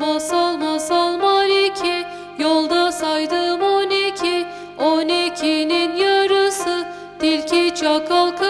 Masal masal Maliki Yolda saydım on iki. On ikinin yarısı Tilki çakal karısı